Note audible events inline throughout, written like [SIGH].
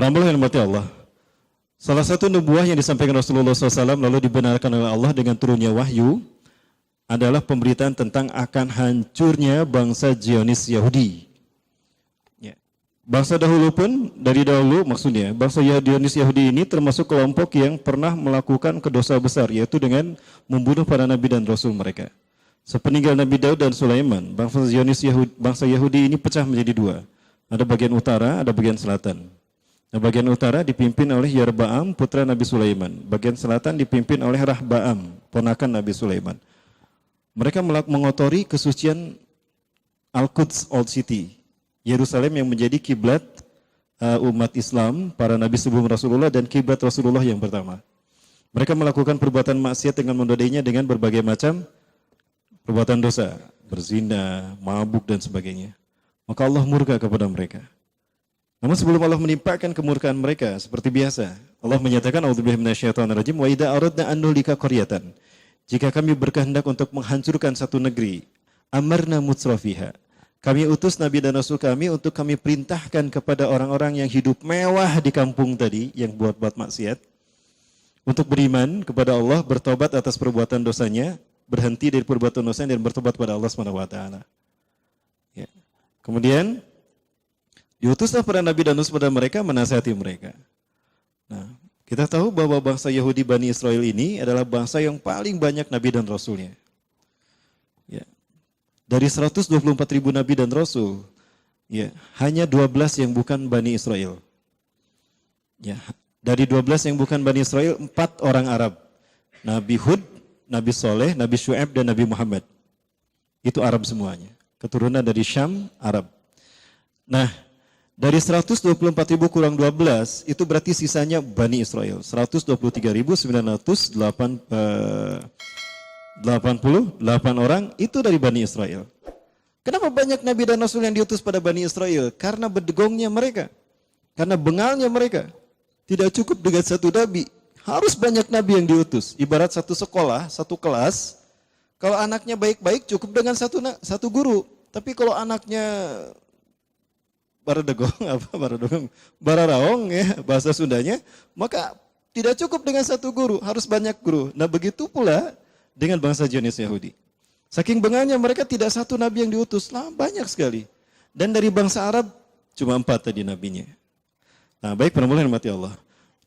Para yang mati Allah. Salah satu nubuah yang disampaikan Rasulullah SAW lalu dibenarkan oleh Allah dengan turunnya wahyu adalah pemberitaan tentang akan hancurnya bangsa Zionis Yahudi. Ya. Bangsa dahulu pun, dari dahulu maksudnya, bangsa Zionis Yahudi ini termasuk kelompok yang pernah melakukan kedosa besar, yaitu dengan membunuh para nabi dan rasul mereka. Sepeninggal Nabi Daud dan Sulaiman, bangsa Zionis Yahudi, bangsa Yahudi ini pecah menjadi dua. Ada bagian utara, ada bagian selatan. Nah, bagian utara dipimpin oleh Yarbaam, putra Nabi Sulaiman. Bagian selatan dipimpin oleh Rahbaam, ponakan Nabi Sulaiman. Mereka mengotori kesucian Al-Quds Old City, Yerusalem yang menjadi kiblat uh, umat Islam, para nabi sebelum Rasulullah dan kiblat Rasulullah yang pertama. Mereka melakukan perbuatan maksiat dengan mendodainya dengan berbagai macam perbuatan dosa, berzina, mabuk dan sebagainya. Maka Allah murka kepada mereka. Namun sebelum Allah menimpakan kemurkaan mereka seperti biasa, Allah menyatakan auzubillahi minasyaitonirrajim wa idza aradna an nulika qaryatan. Jika kami berkehendak untuk menghancurkan satu negeri, amarna mutsrafiha. Kami utus nabi dan rasul kami untuk kami perintahkan kepada orang-orang yang hidup mewah di kampung tadi yang buat-buat maksiat untuk beriman kepada Allah, bertobat atas perbuatan dosanya, berhenti dari perbuatan dosa dan bertobat kepada Allah Subhanahu wa taala. Ya. Kemudian Diutuslah para nabi dan rasul pada mereka menasihati mereka. Nah, kita tahu bahwa bangsa Yahudi Bani Israel ini adalah bangsa yang paling banyak nabi dan rasulnya. Ya. Dari 124 ribu nabi dan rasul, ya, hanya 12 yang bukan Bani Israel. Ya, dari 12 yang bukan Bani Israel, 4 orang Arab. Nabi Hud, Nabi Soleh, Nabi Shu'aib, dan Nabi Muhammad. Itu Arab semuanya. Keturunan dari Syam, Arab. Nah, dari 124 ribu kurang 12, itu berarti sisanya Bani Israel. 123.988 eh, orang itu dari Bani Israel. Kenapa banyak Nabi dan Rasul yang diutus pada Bani Israel? Karena berdegongnya mereka. Karena bengalnya mereka. Tidak cukup dengan satu Nabi. Harus banyak Nabi yang diutus. Ibarat satu sekolah, satu kelas. Kalau anaknya baik-baik cukup dengan satu satu guru. Tapi kalau anaknya baradegong [LAUGHS] apa? Baradegong bararaong ya bahasa Sundanya. Maka tidak cukup dengan satu guru harus banyak guru. Nah begitu pula dengan bangsa Zionis Yahudi. Saking bengalnya mereka tidak satu nabi yang diutus. Lah banyak sekali. Dan dari bangsa Arab cuma empat tadi nabinya. Nah baik penemuan mati Allah.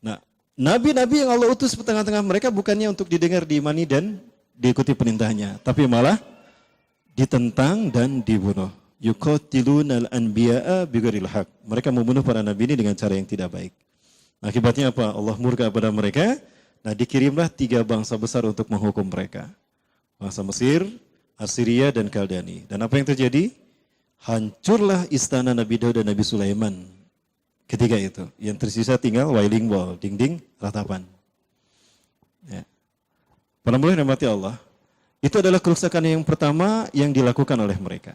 Nah nabi-nabi yang Allah utus di tengah-tengah mereka bukannya untuk didengar diimani dan diikuti perintahnya. Tapi malah ditentang dan dibunuh yuqatilunal anbiya'a bighairil haq. Mereka membunuh para nabi ini dengan cara yang tidak baik. Akibatnya apa? Allah murka pada mereka. Nah, dikirimlah tiga bangsa besar untuk menghukum mereka. Bangsa Mesir, Assyria, dan Kaldani. Dan apa yang terjadi? Hancurlah istana Nabi Daud dan Nabi Sulaiman. Ketika itu. Yang tersisa tinggal wailing wall, dinding ratapan. Ya. Para mulai mati Allah. Itu adalah kerusakan yang pertama yang dilakukan oleh mereka.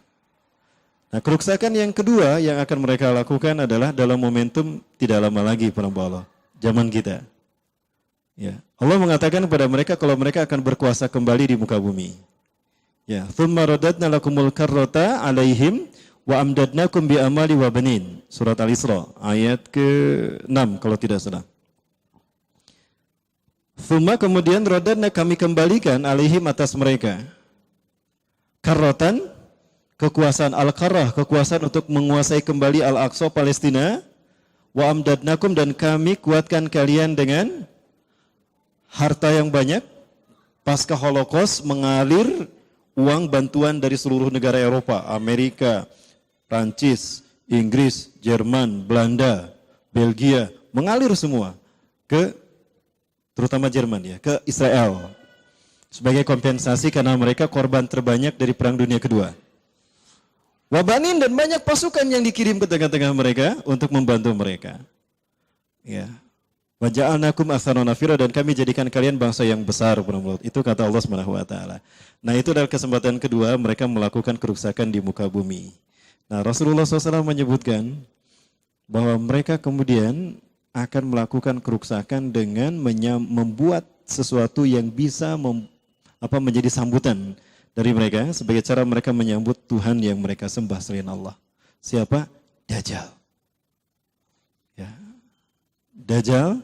Nah, kerusakan yang kedua yang akan mereka lakukan adalah dalam momentum tidak lama lagi para Allah, zaman kita. Ya, Allah mengatakan kepada mereka kalau mereka akan berkuasa kembali di muka bumi. Ya, thumma radadna lakumul karrata alaihim wa amdadnakum bi amali wa banin. Surat Al-Isra ayat ke-6 kalau tidak salah. Thumma kemudian radadna kami kembalikan alaihim atas mereka. Karrotan kekuasaan Al-Qarrah, kekuasaan untuk menguasai kembali Al-Aqsa Palestina. Wa amdadnakum dan kami kuatkan kalian dengan harta yang banyak. Pasca Holocaust mengalir uang bantuan dari seluruh negara Eropa, Amerika, Prancis, Inggris, Jerman, Belanda, Belgia, mengalir semua ke terutama Jerman ya, ke Israel sebagai kompensasi karena mereka korban terbanyak dari Perang Dunia Kedua. Wabanin dan banyak pasukan yang dikirim ke tengah-tengah mereka untuk membantu mereka. Ya. Waja'alnakum asarona dan kami jadikan kalian bangsa yang besar. Itu kata Allah Subhanahu wa taala. Nah, itu adalah kesempatan kedua mereka melakukan kerusakan di muka bumi. Nah, Rasulullah SAW menyebutkan bahwa mereka kemudian akan melakukan kerusakan dengan membuat sesuatu yang bisa mem, apa menjadi sambutan dari mereka sebagai cara mereka menyambut Tuhan yang mereka sembah selain Allah. Siapa? Dajjal. Ya. Dajjal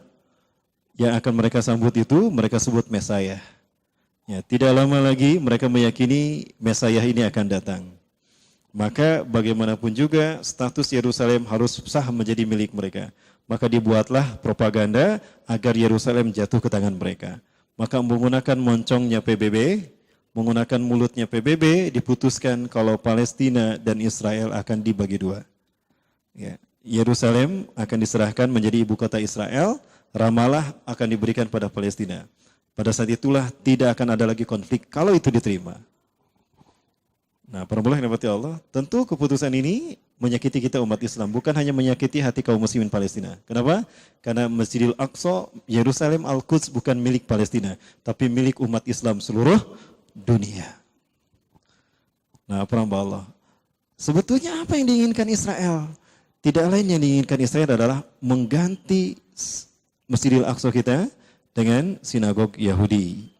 yang akan mereka sambut itu mereka sebut Mesaya. Ya, tidak lama lagi mereka meyakini Mesaya ini akan datang. Maka bagaimanapun juga status Yerusalem harus sah menjadi milik mereka. Maka dibuatlah propaganda agar Yerusalem jatuh ke tangan mereka. Maka menggunakan moncongnya PBB, menggunakan mulutnya PBB, diputuskan kalau Palestina dan Israel akan dibagi dua. Ya, Yerusalem akan diserahkan menjadi ibu kota Israel, Ramallah akan diberikan pada Palestina. Pada saat itulah tidak akan ada lagi konflik kalau itu diterima. Nah, para yang dirahmati Allah, tentu keputusan ini menyakiti kita umat Islam, bukan hanya menyakiti hati kaum muslimin Palestina. Kenapa? Karena Masjidil Aqsa, Yerusalem Al-Quds bukan milik Palestina, tapi milik umat Islam seluruh dunia. Nah, para Allah, sebetulnya apa yang diinginkan Israel? Tidak lain yang diinginkan Israel adalah mengganti Masjidil Aqsa kita dengan sinagog Yahudi.